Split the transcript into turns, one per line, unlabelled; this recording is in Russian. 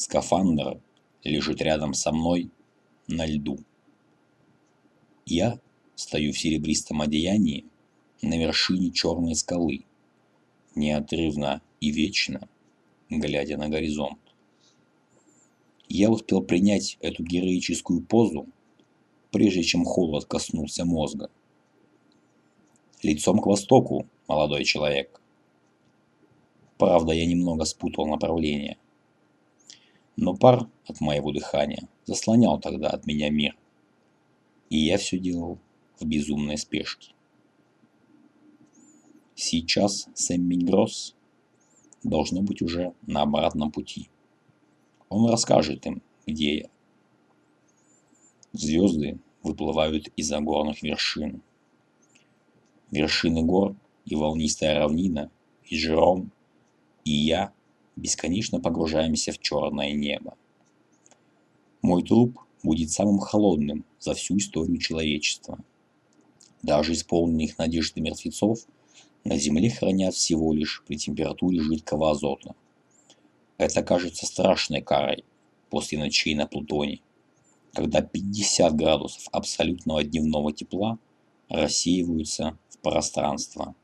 Скафандр лежит рядом со мной на льду. Я стою в серебристом одеянии на вершине черной скалы, неотрывно и вечно, глядя на горизонт. Я успел принять эту героическую позу, прежде чем холод коснулся мозга. Лицом к востоку, молодой человек. Правда, я немного спутал направление. Но пар от моего дыхания заслонял тогда от меня мир. И я все делал в безумной спешке. Сейчас Сэмми Гросс должно быть уже на обратном пути. Он расскажет им, где я. Звезды выплывают из-за горных вершин. Вершины гор и волнистая равнина, и Жером, и я бесконечно погружаемся в черное небо. Мой труп будет самым холодным за всю историю человечества. Даже исполненных надежды мертвецов на Земле хранят всего лишь при температуре жидкого азота. Это кажется страшной карой после ночей на Плутоне, когда 50 градусов абсолютного дневного тепла рассеиваются в пространство.